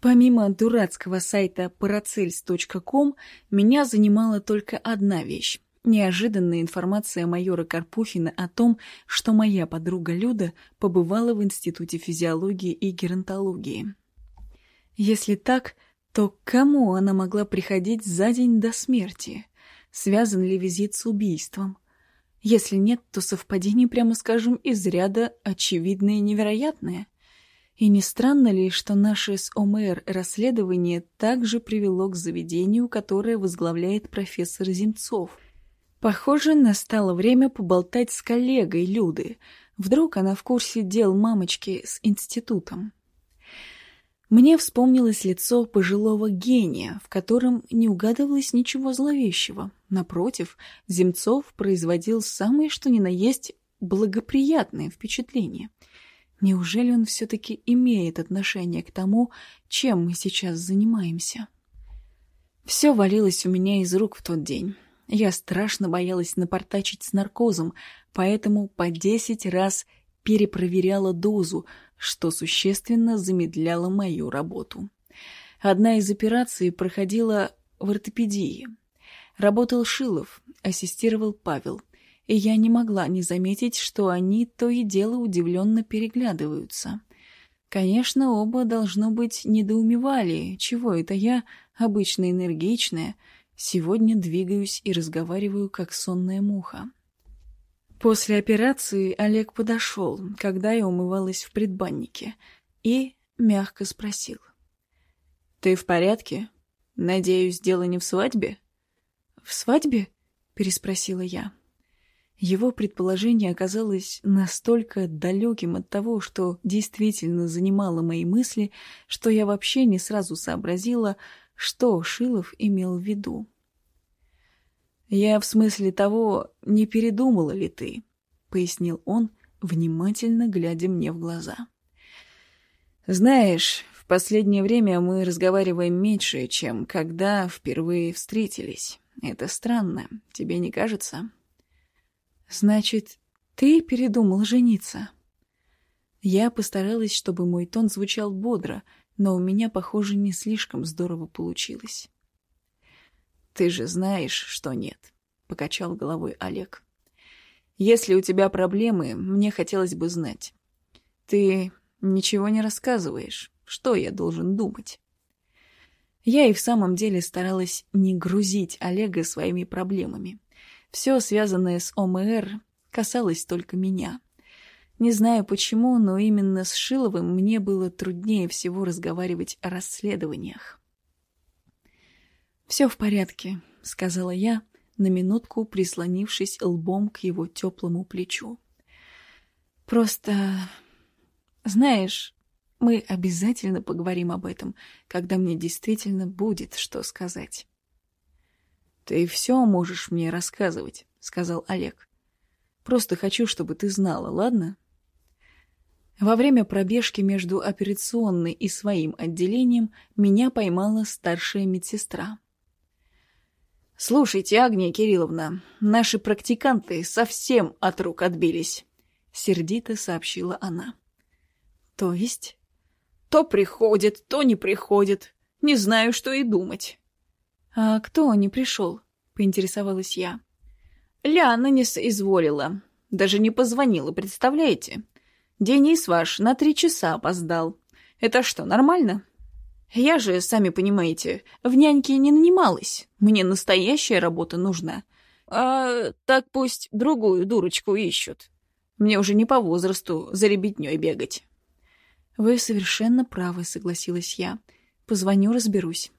Помимо дурацкого сайта paracels.com, меня занимала только одна вещь. Неожиданная информация майора Карпухина о том, что моя подруга Люда побывала в Институте физиологии и геронтологии. Если так, то к кому она могла приходить за день до смерти? Связан ли визит с убийством? Если нет, то совпадение, прямо скажем, из ряда очевидное и невероятное. И не странно ли, что наше с ОМР расследование также привело к заведению, которое возглавляет профессор Земцов? Похоже, настало время поболтать с коллегой Люды. Вдруг она в курсе дел мамочки с институтом. Мне вспомнилось лицо пожилого гения, в котором не угадывалось ничего зловещего. Напротив, Земцов производил самое что ни на есть благоприятное впечатление — Неужели он все-таки имеет отношение к тому, чем мы сейчас занимаемся? Все валилось у меня из рук в тот день. Я страшно боялась напортачить с наркозом, поэтому по десять раз перепроверяла дозу, что существенно замедляло мою работу. Одна из операций проходила в ортопедии. Работал Шилов, ассистировал Павел и я не могла не заметить, что они то и дело удивленно переглядываются. Конечно, оба, должно быть, недоумевали, чего это я, обычно энергичная, сегодня двигаюсь и разговариваю, как сонная муха. После операции Олег подошел, когда я умывалась в предбаннике, и мягко спросил. «Ты в порядке? Надеюсь, дело не в свадьбе?» «В свадьбе?» — переспросила я. Его предположение оказалось настолько далеким от того, что действительно занимало мои мысли, что я вообще не сразу сообразила, что Шилов имел в виду. «Я в смысле того, не передумала ли ты?» — пояснил он, внимательно глядя мне в глаза. «Знаешь, в последнее время мы разговариваем меньше, чем когда впервые встретились. Это странно, тебе не кажется?» «Значит, ты передумал жениться?» Я постаралась, чтобы мой тон звучал бодро, но у меня, похоже, не слишком здорово получилось. «Ты же знаешь, что нет», — покачал головой Олег. «Если у тебя проблемы, мне хотелось бы знать. Ты ничего не рассказываешь. Что я должен думать?» Я и в самом деле старалась не грузить Олега своими проблемами. Все, связанное с ОМР, касалось только меня. Не знаю почему, но именно с Шиловым мне было труднее всего разговаривать о расследованиях. «Все в порядке», — сказала я, на минутку прислонившись лбом к его теплому плечу. «Просто... знаешь, мы обязательно поговорим об этом, когда мне действительно будет что сказать». «Ты все можешь мне рассказывать», — сказал Олег. «Просто хочу, чтобы ты знала, ладно?» Во время пробежки между операционной и своим отделением меня поймала старшая медсестра. «Слушайте, Агния Кирилловна, наши практиканты совсем от рук отбились», — сердито сообщила она. «То есть?» «То приходит, то не приходит. Не знаю, что и думать». «А кто не пришел?» — поинтересовалась я. «Ляна не соизволила. Даже не позвонила, представляете? Денис ваш на три часа опоздал. Это что, нормально?» «Я же, сами понимаете, в няньке не нанималась. Мне настоящая работа нужна. А так пусть другую дурочку ищут. Мне уже не по возрасту за ребятней бегать». «Вы совершенно правы», — согласилась я. «Позвоню, разберусь».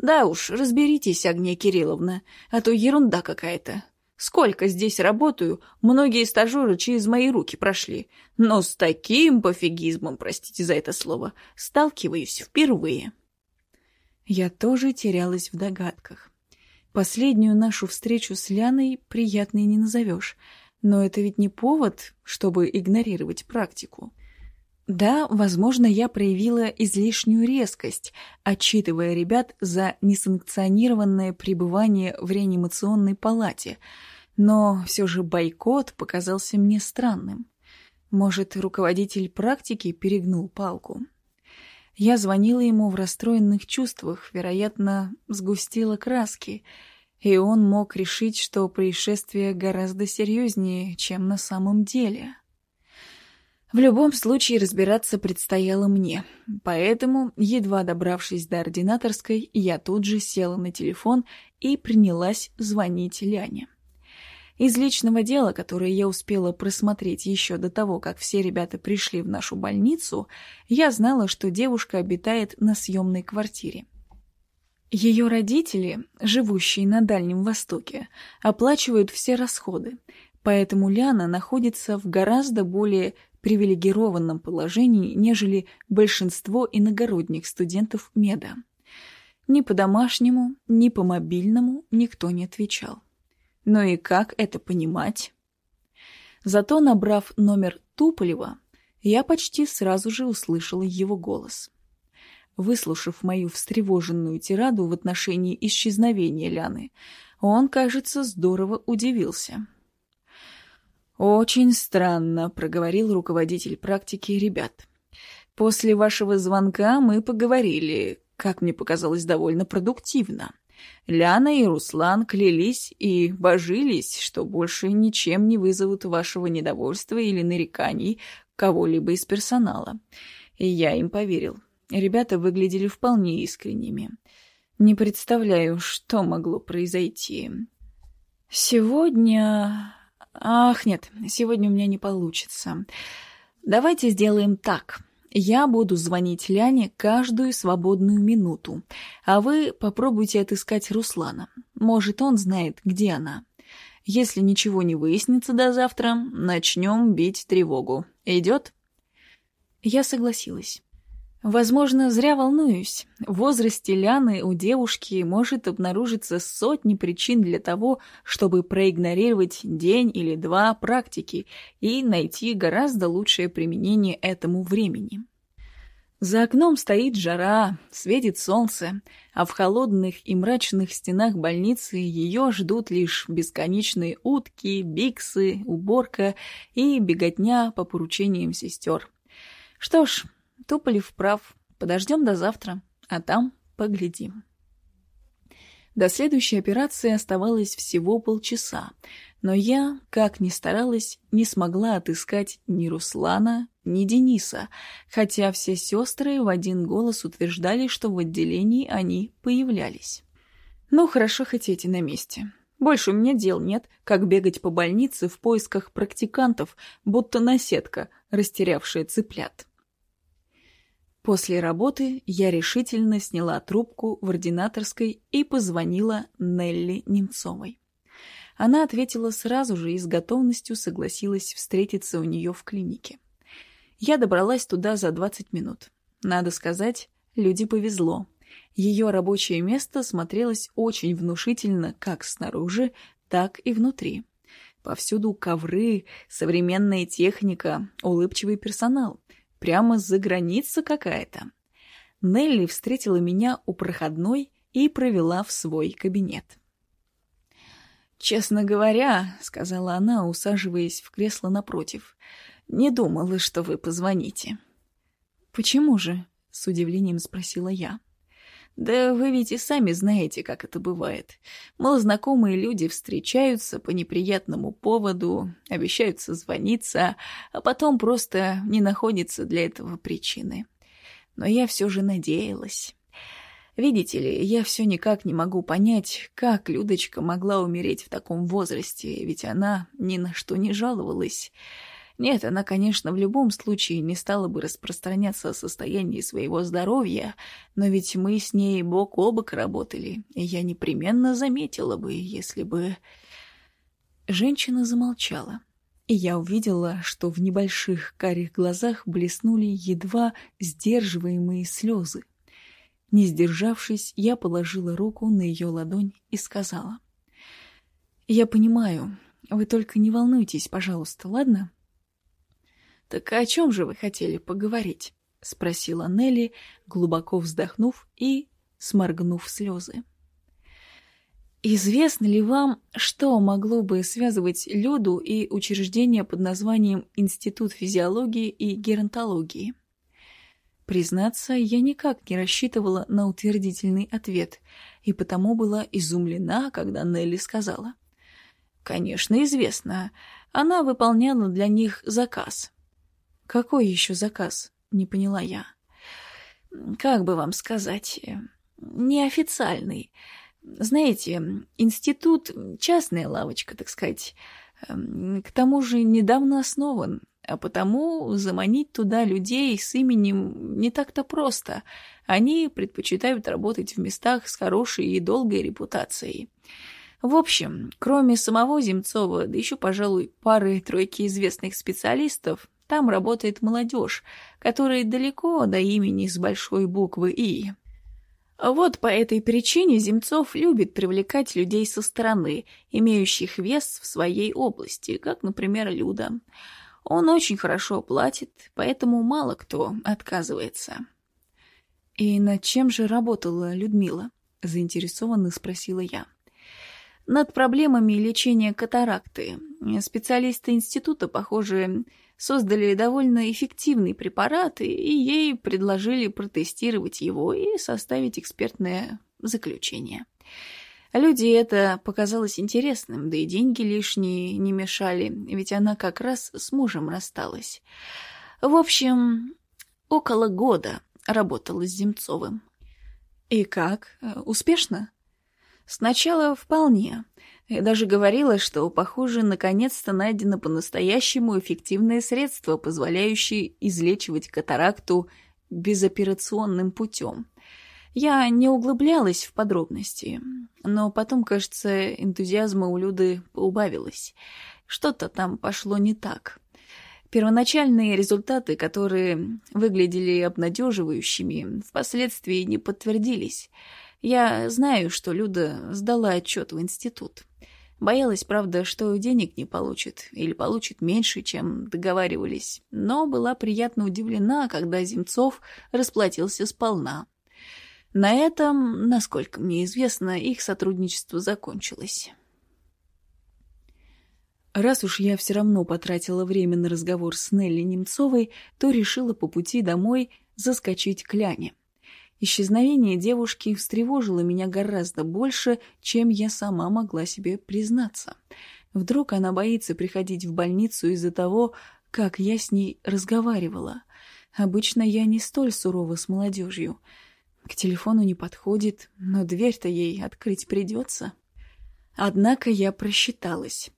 Да уж, разберитесь, Агния Кирилловна, а то ерунда какая-то. Сколько здесь работаю, многие стажеры через мои руки прошли, но с таким пофигизмом, простите за это слово, сталкиваюсь впервые. Я тоже терялась в догадках. Последнюю нашу встречу с Ляной приятной не назовешь, но это ведь не повод, чтобы игнорировать практику. Да, возможно, я проявила излишнюю резкость, отчитывая ребят за несанкционированное пребывание в реанимационной палате, но все же бойкот показался мне странным. Может, руководитель практики перегнул палку? Я звонила ему в расстроенных чувствах, вероятно, сгустила краски, и он мог решить, что происшествие гораздо серьезнее, чем на самом деле. В любом случае разбираться предстояло мне, поэтому, едва добравшись до ординаторской, я тут же села на телефон и принялась звонить Ляне. Из личного дела, которое я успела просмотреть еще до того, как все ребята пришли в нашу больницу, я знала, что девушка обитает на съемной квартире. Ее родители, живущие на Дальнем Востоке, оплачивают все расходы, поэтому Ляна находится в гораздо более привилегированном положении, нежели большинство иногородних студентов меда. Ни по домашнему, ни по мобильному никто не отвечал. Но и как это понимать? Зато, набрав номер Туполева, я почти сразу же услышала его голос. Выслушав мою встревоженную тираду в отношении исчезновения Ляны, он, кажется, здорово удивился. «Очень странно», — проговорил руководитель практики ребят. «После вашего звонка мы поговорили, как мне показалось, довольно продуктивно. Ляна и Руслан клялись и божились, что больше ничем не вызовут вашего недовольства или нареканий кого-либо из персонала. И я им поверил. Ребята выглядели вполне искренними. Не представляю, что могло произойти. Сегодня... Ах, нет, сегодня у меня не получится. Давайте сделаем так. Я буду звонить Ляне каждую свободную минуту, а вы попробуйте отыскать Руслана. Может, он знает, где она. Если ничего не выяснится до завтра, начнем бить тревогу. Идет? Я согласилась. Возможно, зря волнуюсь. В возрасте Ляны у девушки может обнаружиться сотни причин для того, чтобы проигнорировать день или два практики и найти гораздо лучшее применение этому времени. За окном стоит жара, светит солнце, а в холодных и мрачных стенах больницы ее ждут лишь бесконечные утки, биксы, уборка и беготня по поручениям сестер. Что ж, Туполев прав. Подождем до завтра, а там поглядим. До следующей операции оставалось всего полчаса, но я, как ни старалась, не смогла отыскать ни Руслана, ни Дениса, хотя все сестры в один голос утверждали, что в отделении они появлялись. Ну, хорошо хоть эти на месте. Больше у меня дел нет, как бегать по больнице в поисках практикантов, будто наседка, растерявшая цыплят. После работы я решительно сняла трубку в ординаторской и позвонила Нелли Немцовой. Она ответила сразу же и с готовностью согласилась встретиться у нее в клинике. Я добралась туда за 20 минут. Надо сказать, люди повезло. Ее рабочее место смотрелось очень внушительно как снаружи, так и внутри. Повсюду ковры, современная техника, улыбчивый персонал. Прямо за граница какая-то. Нелли встретила меня у проходной и провела в свой кабинет. «Честно говоря», — сказала она, усаживаясь в кресло напротив, — «не думала, что вы позвоните». «Почему же?» — с удивлением спросила я. Да вы ведь и сами знаете, как это бывает. Малознакомые люди встречаются по неприятному поводу, обещают созвониться, а потом просто не находится для этого причины. Но я все же надеялась. Видите ли, я все никак не могу понять, как Людочка могла умереть в таком возрасте, ведь она ни на что не жаловалась. Нет, она, конечно, в любом случае не стала бы распространяться о состоянии своего здоровья, но ведь мы с ней бок о бок работали, и я непременно заметила бы, если бы... Женщина замолчала, и я увидела, что в небольших карих глазах блеснули едва сдерживаемые слезы. Не сдержавшись, я положила руку на ее ладонь и сказала. «Я понимаю. Вы только не волнуйтесь, пожалуйста, ладно?» «Так о чем же вы хотели поговорить?» — спросила Нелли, глубоко вздохнув и сморгнув слезы. «Известно ли вам, что могло бы связывать Люду и учреждение под названием Институт физиологии и геронтологии?» Признаться, я никак не рассчитывала на утвердительный ответ, и потому была изумлена, когда Нелли сказала. «Конечно, известно. Она выполняла для них заказ». «Какой еще заказ?» — не поняла я. «Как бы вам сказать? Неофициальный. Знаете, институт — частная лавочка, так сказать. К тому же недавно основан, а потому заманить туда людей с именем не так-то просто. Они предпочитают работать в местах с хорошей и долгой репутацией. В общем, кроме самого Земцова, да еще, пожалуй, пары-тройки известных специалистов, там работает молодежь, которая далеко до имени с большой буквы «И». Вот по этой причине Земцов любит привлекать людей со стороны, имеющих вес в своей области, как, например, Люда. Он очень хорошо платит, поэтому мало кто отказывается. «И над чем же работала Людмила?» — заинтересованно спросила я. «Над проблемами лечения катаракты. Специалисты института, похоже, создали довольно эффективный препарат, и ей предложили протестировать его и составить экспертное заключение. Люди это показалось интересным, да и деньги лишние не мешали, ведь она как раз с мужем рассталась. В общем, около года работала с Земцовым. И как? Успешно? Сначала вполне. Я даже говорила, что, похоже, наконец-то найдено по-настоящему эффективное средство, позволяющее излечивать катаракту безоперационным путем. Я не углублялась в подробности, но потом, кажется, энтузиазма у Люды поубавилось. Что-то там пошло не так. Первоначальные результаты, которые выглядели обнадеживающими, впоследствии не подтвердились. Я знаю, что Люда сдала отчет в институт. Боялась, правда, что денег не получит, или получит меньше, чем договаривались, но была приятно удивлена, когда Земцов расплатился сполна. На этом, насколько мне известно, их сотрудничество закончилось. Раз уж я все равно потратила время на разговор с Нелли Немцовой, то решила по пути домой заскочить к Ляне. Исчезновение девушки встревожило меня гораздо больше, чем я сама могла себе признаться. Вдруг она боится приходить в больницу из-за того, как я с ней разговаривала. Обычно я не столь сурова с молодежью. К телефону не подходит, но дверь-то ей открыть придется. Однако я просчиталась.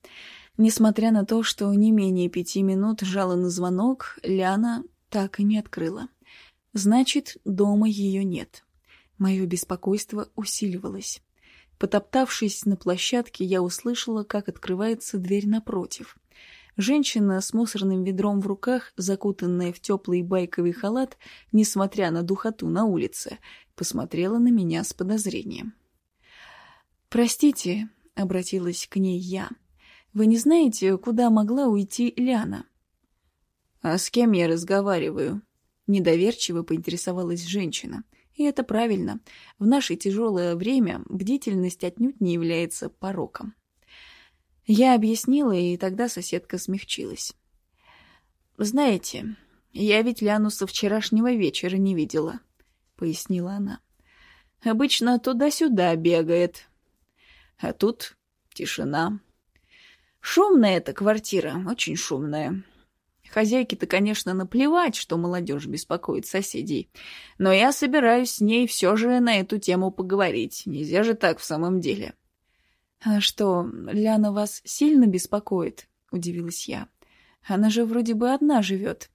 Несмотря на то, что не менее пяти минут жала на звонок, Ляна так и не открыла. Значит, дома ее нет. Мое беспокойство усиливалось. Потоптавшись на площадке, я услышала, как открывается дверь напротив. Женщина с мусорным ведром в руках, закутанная в теплый байковый халат, несмотря на духоту на улице, посмотрела на меня с подозрением. «Простите», — обратилась к ней я, — «вы не знаете, куда могла уйти Ляна?» «А с кем я разговариваю?» Недоверчиво поинтересовалась женщина. И это правильно. В наше тяжелое время бдительность отнюдь не является пороком. Я объяснила, и тогда соседка смягчилась. «Знаете, я ведь Ляну со вчерашнего вечера не видела», — пояснила она. «Обычно туда-сюда бегает. А тут тишина. Шумная эта квартира, очень шумная. Хозяйке-то, конечно, наплевать, что молодежь беспокоит соседей. Но я собираюсь с ней все же на эту тему поговорить. Нельзя же так в самом деле. «А что, Ляна вас сильно беспокоит?» — удивилась я. «Она же вроде бы одна живет».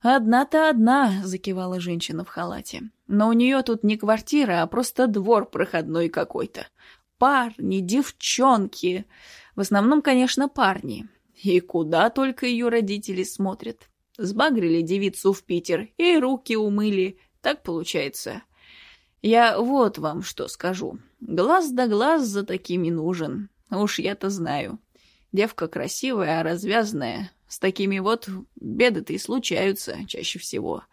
«Одна-то одна», — закивала женщина в халате. «Но у нее тут не квартира, а просто двор проходной какой-то. Парни, девчонки. В основном, конечно, парни. И куда только ее родители смотрят. Сбагрили девицу в Питер и руки умыли. Так получается. Я вот вам что скажу. Глаз да глаз за такими нужен. Уж я-то знаю. Девка красивая, а развязная. С такими вот беды-то и случаются чаще всего.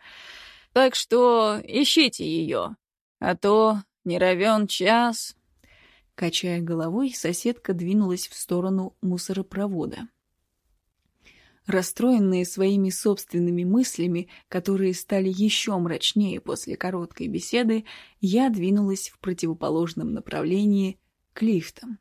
Так что ищите ее. А то не равен час. Качая головой, соседка двинулась в сторону мусоропровода. Расстроенные своими собственными мыслями, которые стали еще мрачнее после короткой беседы, я двинулась в противоположном направлении к лифтам.